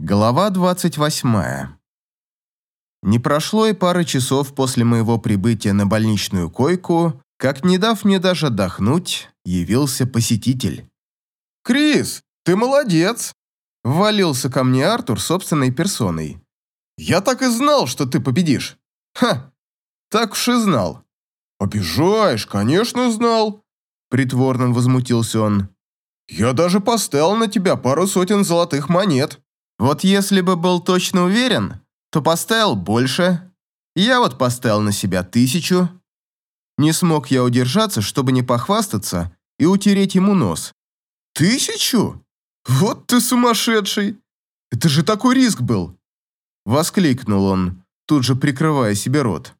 Глава 28. Не прошло и пары часов после моего прибытия на больничную койку, как, не дав мне даже отдохнуть, явился посетитель. «Крис, ты молодец!» Ввалился ко мне Артур собственной персоной. «Я так и знал, что ты победишь!» «Ха! Так уж и знал!» «Обижаешь, конечно, знал!» Притворно возмутился он. «Я даже поставил на тебя пару сотен золотых монет!» Вот если бы был точно уверен, то поставил больше. Я вот поставил на себя тысячу. Не смог я удержаться, чтобы не похвастаться и утереть ему нос. «Тысячу? Вот ты сумасшедший! Это же такой риск был!» Воскликнул он, тут же прикрывая себе рот.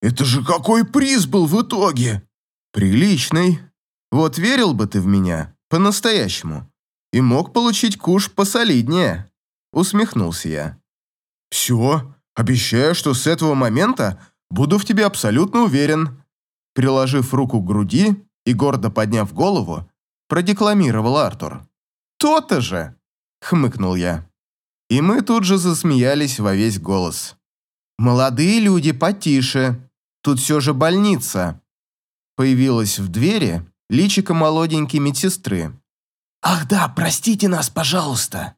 «Это же какой приз был в итоге!» «Приличный. Вот верил бы ты в меня, по-настоящему, и мог получить куш посолиднее», — усмехнулся я. «Все, обещаю, что с этого момента буду в тебе абсолютно уверен». Приложив руку к груди и гордо подняв голову, продекламировал Артур. «То-то же!» — хмыкнул я. И мы тут же засмеялись во весь голос. «Молодые люди, потише. Тут все же больница». Появилась в двери личико молоденькой медсестры, «Ах да, простите нас, пожалуйста!»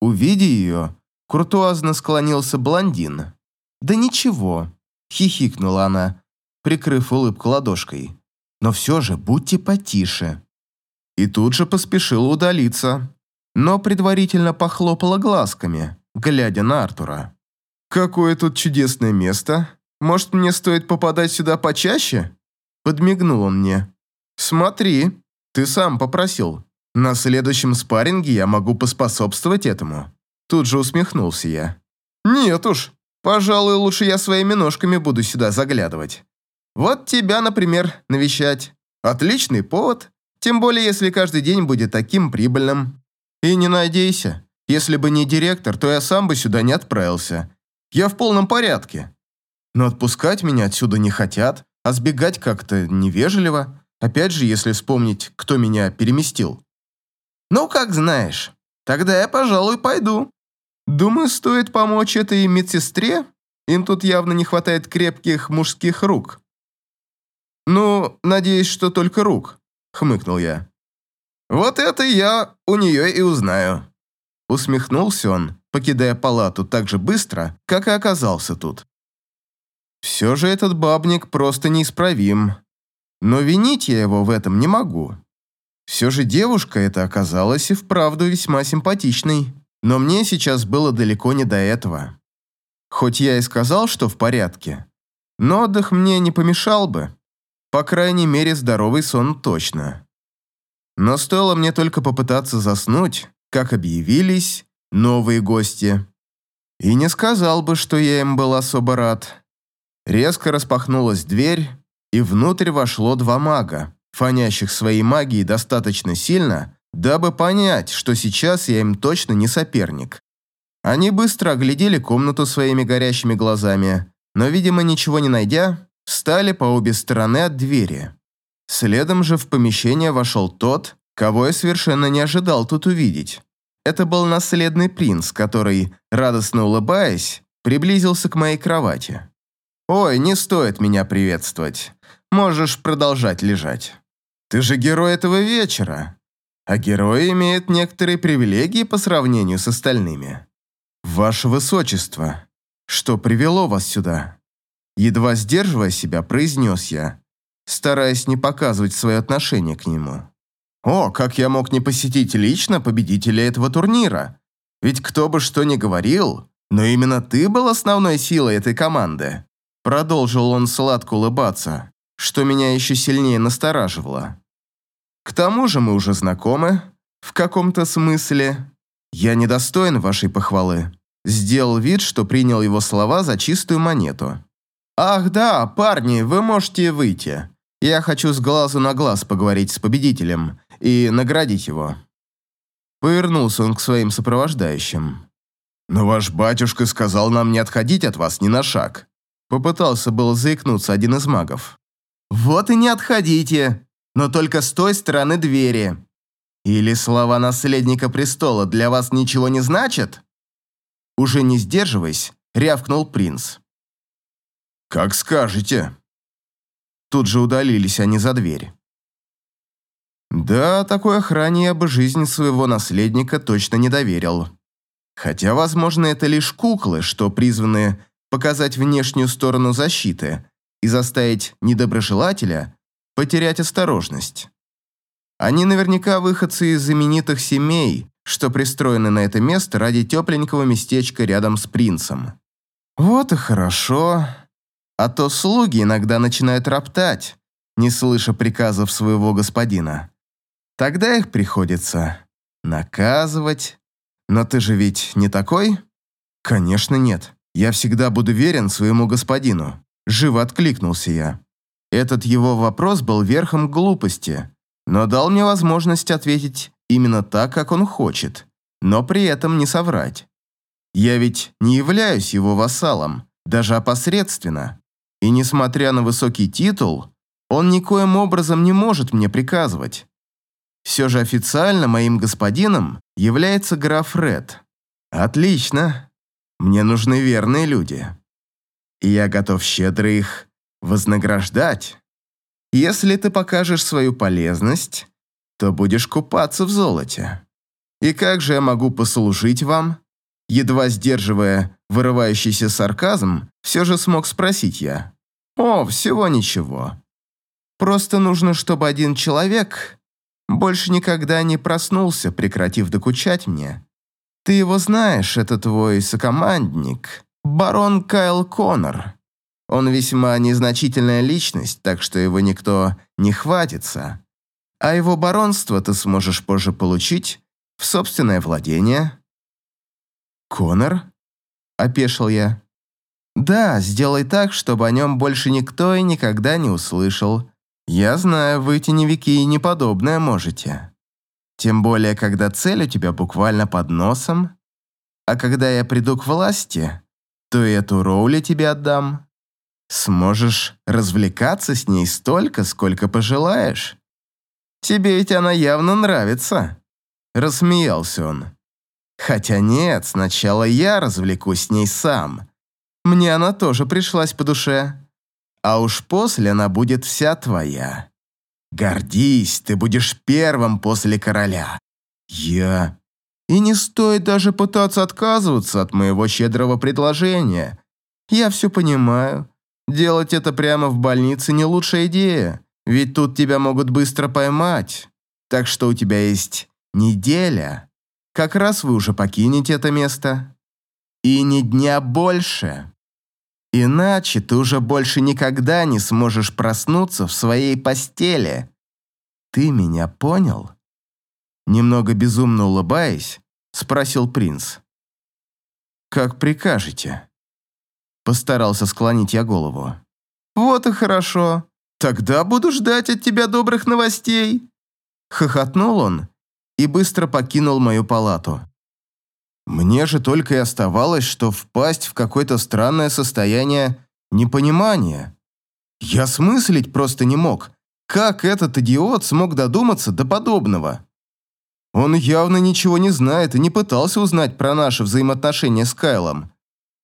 Увидя ее, куртуазно склонился блондин. «Да ничего», — хихикнула она, прикрыв улыбку ладошкой. «Но все же будьте потише». И тут же поспешила удалиться, но предварительно похлопала глазками, глядя на Артура. «Какое тут чудесное место! Может, мне стоит попадать сюда почаще?» Подмигнул он мне. «Смотри, ты сам попросил». На следующем спарринге я могу поспособствовать этому. Тут же усмехнулся я. Нет уж, пожалуй, лучше я своими ножками буду сюда заглядывать. Вот тебя, например, навещать. Отличный повод, тем более если каждый день будет таким прибыльным. И не надейся, если бы не директор, то я сам бы сюда не отправился. Я в полном порядке. Но отпускать меня отсюда не хотят, а сбегать как-то невежливо. Опять же, если вспомнить, кто меня переместил. «Ну, как знаешь. Тогда я, пожалуй, пойду. Думаю, стоит помочь этой медсестре. Им тут явно не хватает крепких мужских рук». «Ну, надеюсь, что только рук», — хмыкнул я. «Вот это я у нее и узнаю». Усмехнулся он, покидая палату так же быстро, как и оказался тут. Все же этот бабник просто неисправим. Но винить я его в этом не могу. Все же девушка эта оказалась и вправду весьма симпатичной, но мне сейчас было далеко не до этого. Хоть я и сказал, что в порядке, но отдых мне не помешал бы. По крайней мере, здоровый сон точно. Но стоило мне только попытаться заснуть, как объявились новые гости. И не сказал бы, что я им был особо рад. Резко распахнулась дверь, и внутрь вошло два мага фонящих своей магией достаточно сильно, дабы понять, что сейчас я им точно не соперник. Они быстро оглядели комнату своими горящими глазами, но, видимо, ничего не найдя, встали по обе стороны от двери. Следом же в помещение вошел тот, кого я совершенно не ожидал тут увидеть. Это был наследный принц, который, радостно улыбаясь, приблизился к моей кровати. «Ой, не стоит меня приветствовать. Можешь продолжать лежать». Ты же герой этого вечера, а герои имеют некоторые привилегии по сравнению с остальными. Ваше Высочество, что привело вас сюда?» Едва сдерживая себя, произнес я, стараясь не показывать свое отношение к нему. «О, как я мог не посетить лично победителя этого турнира? Ведь кто бы что ни говорил, но именно ты был основной силой этой команды». Продолжил он сладко улыбаться, что меня еще сильнее настораживало. К тому же мы уже знакомы, в каком-то смысле. Я недостоин вашей похвалы. Сделал вид, что принял его слова за чистую монету. Ах да, парни, вы можете выйти. Я хочу с глазу на глаз поговорить с победителем и наградить его. Повернулся он к своим сопровождающим. «Но ваш батюшка сказал нам не отходить от вас ни на шаг». Попытался было заикнуться один из магов. «Вот и не отходите, но только с той стороны двери. Или слова наследника престола для вас ничего не значат?» Уже не сдерживаясь, рявкнул принц. «Как скажете». Тут же удалились они за дверь. Да, такой охране я бы жизнь своего наследника точно не доверил. Хотя, возможно, это лишь куклы, что призваны показать внешнюю сторону защиты и заставить недоброжелателя потерять осторожность. Они наверняка выходцы из знаменитых семей, что пристроены на это место ради тепленького местечка рядом с принцем. Вот и хорошо. А то слуги иногда начинают роптать, не слыша приказов своего господина. Тогда их приходится наказывать. Но ты же ведь не такой? Конечно, нет. Я всегда буду верен своему господину. Живо откликнулся я. Этот его вопрос был верхом глупости, но дал мне возможность ответить именно так, как он хочет, но при этом не соврать. Я ведь не являюсь его вассалом, даже опосредственно. И несмотря на высокий титул, он никоим образом не может мне приказывать. Все же официально моим господином является граф Ред. Отлично. Мне нужны верные люди. И я готов щедро их вознаграждать. Если ты покажешь свою полезность, то будешь купаться в золоте. И как же я могу послужить вам? Едва сдерживая вырывающийся сарказм, все же смог спросить я. О, всего ничего. Просто нужно, чтобы один человек больше никогда не проснулся, прекратив докучать мне. Ты его знаешь, это твой сокомандник, барон Кайл Коннор. Он весьма незначительная личность, так что его никто не хватится. А его баронство ты сможешь позже получить в собственное владение. Коннор? Опешил я. Да, сделай так, чтобы о нем больше никто и никогда не услышал. Я знаю, вы теневики и неподобное можете. Тем более, когда цель у тебя буквально под носом. А когда я приду к власти, то и эту Роули тебе отдам. Сможешь развлекаться с ней столько, сколько пожелаешь. Тебе ведь она явно нравится. Рассмеялся он. Хотя нет, сначала я развлекусь с ней сам. Мне она тоже пришлась по душе. А уж после она будет вся твоя. Гордись, ты будешь первым после короля. Я... И не стоит даже пытаться отказываться от моего щедрого предложения. Я все понимаю. Делать это прямо в больнице не лучшая идея, ведь тут тебя могут быстро поймать. Так что у тебя есть неделя. Как раз вы уже покинете это место. И ни дня больше. Иначе ты уже больше никогда не сможешь проснуться в своей постели. Ты меня понял? Немного безумно улыбаясь, спросил принц. «Как прикажете?» Постарался склонить я голову. «Вот и хорошо. Тогда буду ждать от тебя добрых новостей». Хохотнул он и быстро покинул мою палату. Мне же только и оставалось, что впасть в какое-то странное состояние непонимания. Я смыслить просто не мог, как этот идиот смог додуматься до подобного. Он явно ничего не знает и не пытался узнать про наши взаимоотношения с Кайлом.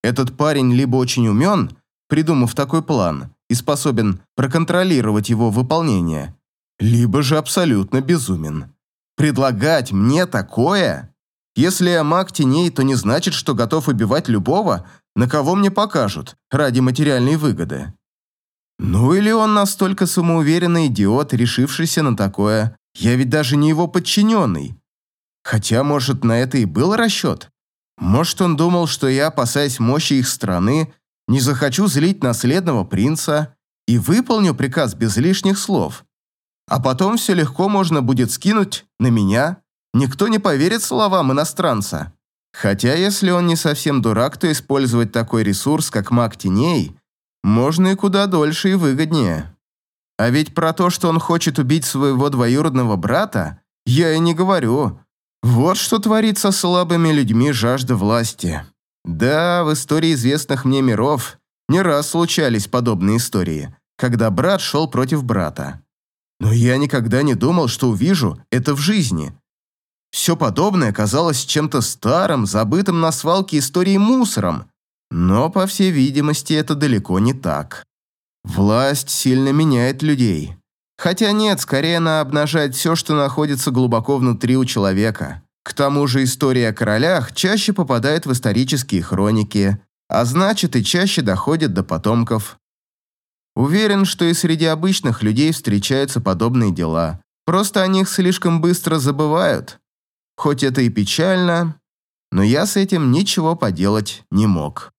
Этот парень либо очень умен, придумав такой план, и способен проконтролировать его выполнение, либо же абсолютно безумен. Предлагать мне такое? Если я маг теней, то не значит, что готов убивать любого, на кого мне покажут, ради материальной выгоды. Ну или он настолько самоуверенный идиот, решившийся на такое. Я ведь даже не его подчиненный. Хотя, может, на это и был расчет. Может, он думал, что я, опасаясь мощи их страны, не захочу злить наследного принца и выполню приказ без лишних слов. А потом все легко можно будет скинуть на меня. Никто не поверит словам иностранца. Хотя, если он не совсем дурак, то использовать такой ресурс, как маг теней, можно и куда дольше и выгоднее. А ведь про то, что он хочет убить своего двоюродного брата, я и не говорю. Вот что творится с слабыми людьми жажда власти. Да, в истории известных мне миров не раз случались подобные истории, когда брат шел против брата. Но я никогда не думал, что увижу это в жизни. Все подобное казалось чем-то старым, забытым на свалке историей мусором. Но, по всей видимости, это далеко не так. Власть сильно меняет людей. Хотя нет, скорее она обнажает все, что находится глубоко внутри у человека. К тому же история о королях чаще попадает в исторические хроники, а значит и чаще доходит до потомков. Уверен, что и среди обычных людей встречаются подобные дела. Просто о них слишком быстро забывают. Хоть это и печально, но я с этим ничего поделать не мог.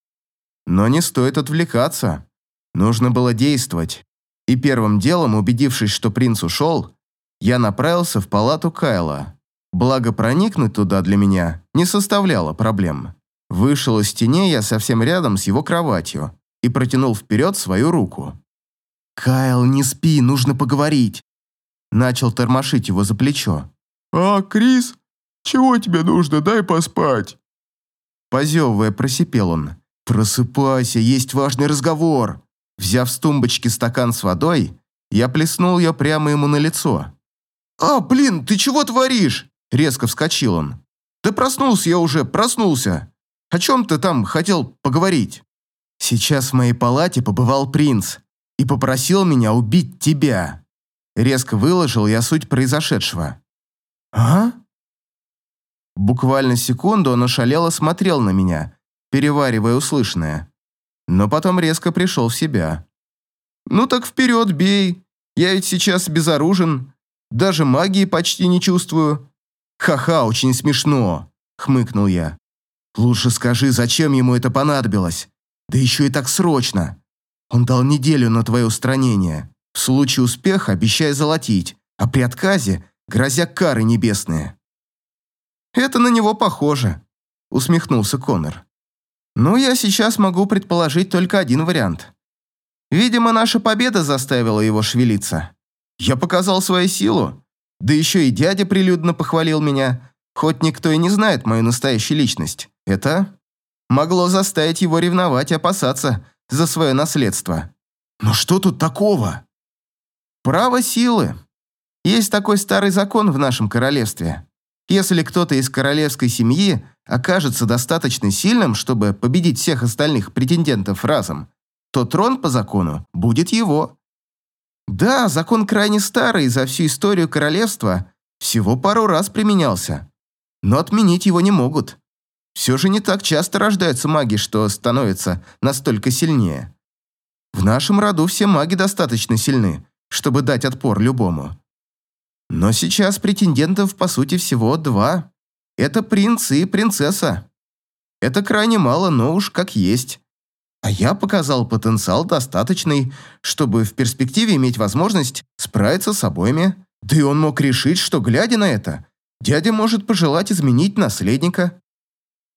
Но не стоит отвлекаться. Нужно было действовать. И первым делом, убедившись, что принц ушел, я направился в палату Кайла. Благо проникнуть туда для меня не составляло проблем. Вышел из теней я совсем рядом с его кроватью и протянул вперед свою руку. «Кайл, не спи, нужно поговорить!» Начал тормошить его за плечо. «А, Крис, чего тебе нужно? Дай поспать!» Позевывая, просипел он. «Просыпайся, есть важный разговор!» Взяв с тумбочки стакан с водой, я плеснул ее прямо ему на лицо. «А, блин, ты чего творишь?» Резко вскочил он. «Да проснулся я уже, проснулся. О чем ты там хотел поговорить?» «Сейчас в моей палате побывал принц и попросил меня убить тебя». Резко выложил я суть произошедшего. «А?» Буквально секунду он ошалело смотрел на меня, переваривая услышанное. Но потом резко пришел в себя. «Ну так вперед, бей. Я ведь сейчас безоружен. Даже магии почти не чувствую. «Ха-ха, очень смешно», — хмыкнул я. «Лучше скажи, зачем ему это понадобилось? Да еще и так срочно. Он дал неделю на твое устранение. В случае успеха обещай золотить, а при отказе грозя кары небесные». «Это на него похоже», — усмехнулся Конор. «Ну, я сейчас могу предположить только один вариант. Видимо, наша победа заставила его шевелиться. Я показал свою силу, да еще и дядя прилюдно похвалил меня, хоть никто и не знает мою настоящую личность. Это могло заставить его ревновать и опасаться за свое наследство. Но что тут такого? Право силы. Есть такой старый закон в нашем королевстве. Если кто-то из королевской семьи окажется достаточно сильным, чтобы победить всех остальных претендентов разом, то трон по закону будет его. Да, закон крайне старый, за всю историю королевства всего пару раз применялся. Но отменить его не могут. Все же не так часто рождаются маги, что становятся настолько сильнее. В нашем роду все маги достаточно сильны, чтобы дать отпор любому. Но сейчас претендентов, по сути, всего два. Это принц и принцесса. Это крайне мало, но уж как есть. А я показал потенциал достаточный, чтобы в перспективе иметь возможность справиться с обоими. Да и он мог решить, что, глядя на это, дядя может пожелать изменить наследника.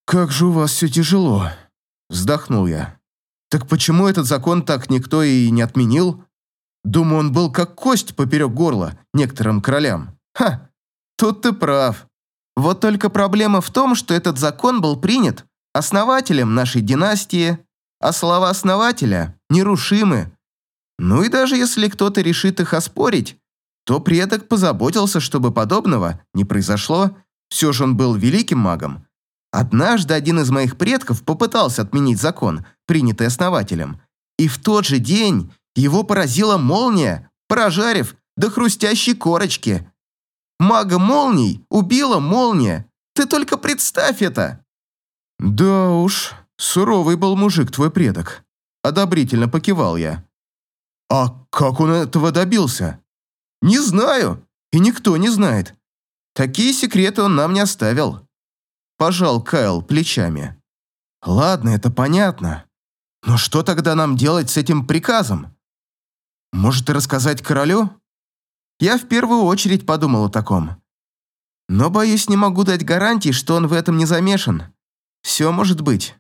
«Как же у вас все тяжело», – вздохнул я. «Так почему этот закон так никто и не отменил? Думаю, он был как кость поперек горла некоторым королям. Ха, тут ты прав. Вот только проблема в том, что этот закон был принят основателем нашей династии, а слова основателя нерушимы. Ну и даже если кто-то решит их оспорить, то предок позаботился, чтобы подобного не произошло. Все же он был великим магом. Однажды один из моих предков попытался отменить закон, принятый основателем, и в тот же день его поразила молния, прожарив до хрустящей корочки. Мага молний убила молния. Ты только представь это. Да уж, «Суровый был мужик твой предок», – одобрительно покивал я. «А как он этого добился?» «Не знаю, и никто не знает. Такие секреты он нам не оставил». Пожал Кайл плечами. «Ладно, это понятно. Но что тогда нам делать с этим приказом? Может, рассказать королю?» Я в первую очередь подумал о таком. Но, боюсь, не могу дать гарантии, что он в этом не замешан. Все может быть.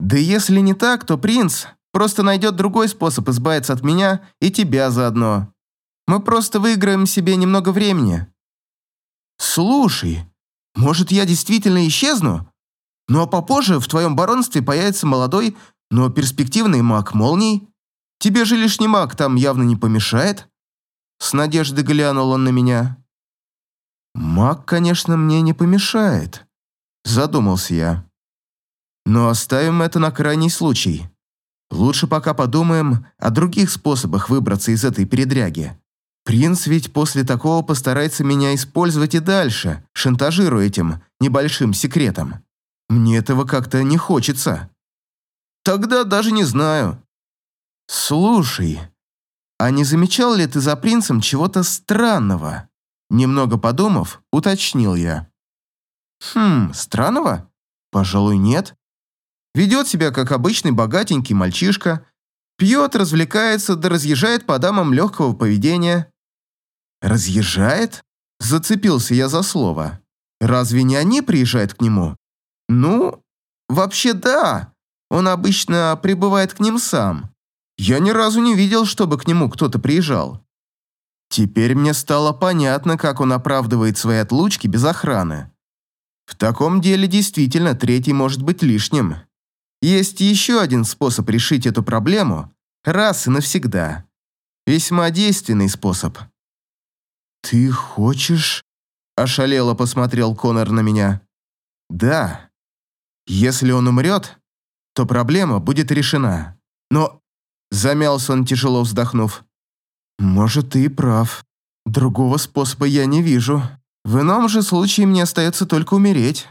Да если не так, то принц просто найдет другой способ избавиться от меня и тебя заодно. Мы просто выиграем себе немного времени. Слушай, может, я действительно исчезну? Ну а попозже в твоем баронстве появится молодой, но перспективный маг молний. Тебе же лишний маг там явно не помешает. С надеждой глянул он на меня. Маг, конечно, мне не помешает, задумался я. Но оставим это на крайний случай. Лучше пока подумаем о других способах выбраться из этой передряги. Принц ведь после такого постарается меня использовать и дальше, шантажируя этим небольшим секретом. Мне этого как-то не хочется. Тогда даже не знаю. Слушай, а не замечал ли ты за принцем чего-то странного? Немного подумав, уточнил я. Хм, странного? Пожалуй, нет. Ведет себя как обычный богатенький мальчишка, пьет, развлекается, да разъезжает по дамам легкого поведения. Разъезжает? Зацепился я за слово. Разве не они приезжают к нему? Ну, вообще да. Он обычно прибывает к ним сам. Я ни разу не видел, чтобы к нему кто-то приезжал. Теперь мне стало понятно, как он оправдывает свои отлучки без охраны. В таком деле действительно третий может быть лишним. Есть еще один способ решить эту проблему раз и навсегда. Весьма действенный способ. «Ты хочешь?» – ошалело посмотрел Конор на меня. «Да. Если он умрет, то проблема будет решена. Но...» – замялся он, тяжело вздохнув. «Может, ты и прав. Другого способа я не вижу. В ином же случае мне остается только умереть.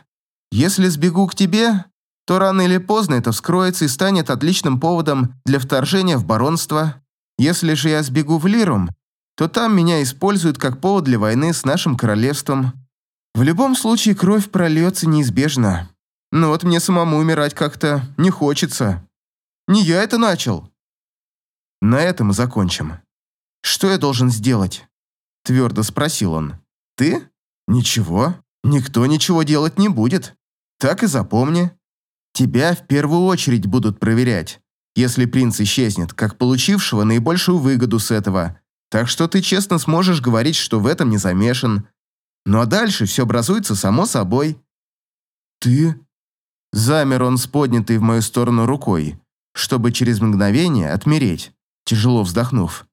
Если сбегу к тебе, то рано или поздно это вскроется и станет отличным поводом для вторжения в баронство. Если же я сбегу в Лирум, то там меня используют как повод для войны с нашим королевством. В любом случае кровь прольется неизбежно. Но вот мне самому умирать как-то не хочется. Не я это начал. На этом и закончим. Что я должен сделать? Твердо спросил он. Ты? Ничего. Никто ничего делать не будет. Так и запомни. Тебя в первую очередь будут проверять, если принц исчезнет, как получившего наибольшую выгоду с этого. Так что ты честно сможешь говорить, что в этом не замешан. Ну а дальше все образуется само собой. Ты? Замер он с поднятой в мою сторону рукой, чтобы через мгновение отмереть, тяжело вздохнув.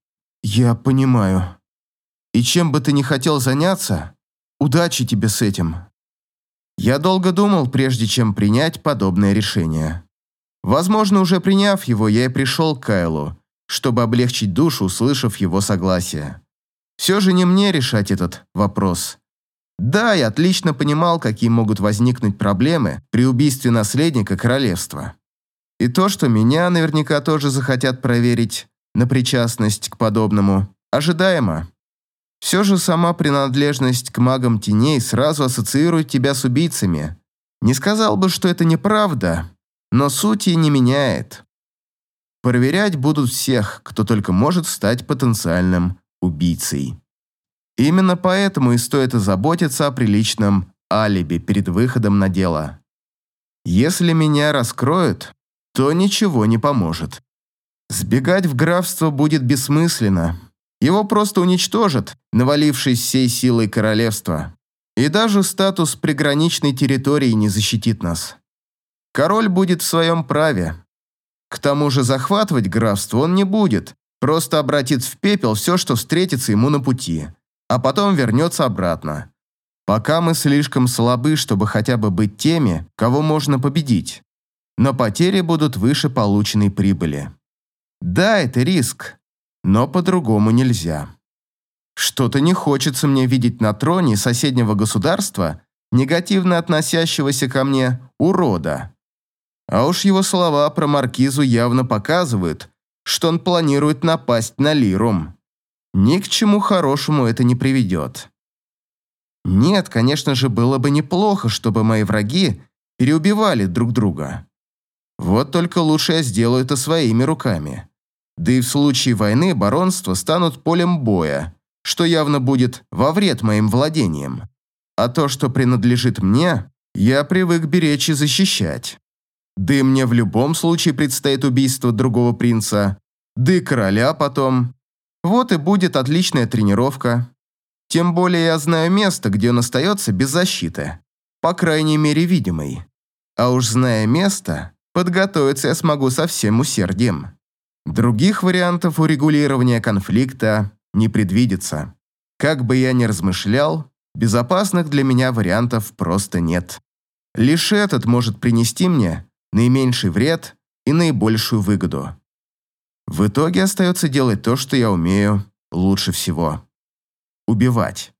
Я понимаю. И чем бы ты ни хотел заняться, удачи тебе с этим. Я долго думал, прежде чем принять подобное решение. Возможно, уже приняв его, я и пришел к Кайлу, чтобы облегчить душу, услышав его согласие. Все же не мне решать этот вопрос. Да, я отлично понимал, какие могут возникнуть проблемы при убийстве наследника королевства. И то, что меня наверняка тоже захотят проверить на причастность к подобному, ожидаемо. Все же сама принадлежность к магам теней сразу ассоциирует тебя с убийцами. Не сказал бы, что это неправда, но сути не меняет. Проверять будут всех, кто только может стать потенциальным убийцей. Именно поэтому и стоит озаботиться о приличном алиби перед выходом на дело. Если меня раскроют, то ничего не поможет. Сбегать в графство будет бессмысленно, его просто уничтожат, навалившись всей силой королевства. И даже статус приграничной территории не защитит нас. Король будет в своем праве. К тому же захватывать графство он не будет, просто обратит в пепел все, что встретится ему на пути, а потом вернется обратно. Пока мы слишком слабы, чтобы хотя бы быть теми, кого можно победить. Но потери будут выше полученной прибыли. Да, это риск, но по-другому нельзя. Что-то не хочется мне видеть на троне соседнего государства, негативно относящегося ко мне, урода. А уж его слова про маркизу явно показывают, что он планирует напасть на Лирум. Ни к чему хорошему это не приведет. Нет, конечно же, было бы неплохо, чтобы мои враги переубивали друг друга. Вот только лучше я сделаю это своими руками. Да и в случае войны баронства станут полем боя, что явно будет во вред моим владениям. А то, что принадлежит мне, я привык беречь и защищать. Да и мне в любом случае предстоит убийство другого принца, да и короля потом. Вот и будет отличная тренировка. Тем более я знаю место, где он остается без защиты. По крайней мере, видимой. А уж зная место, подготовиться я смогу со всем усердием. Других вариантов урегулирования конфликта не предвидится. Как бы я ни размышлял, Безопасных для меня вариантов просто нет. Лишь этот может принести мне наименьший вред и наибольшую выгоду. В итоге остается делать то, что я умею лучше всего. Убивать.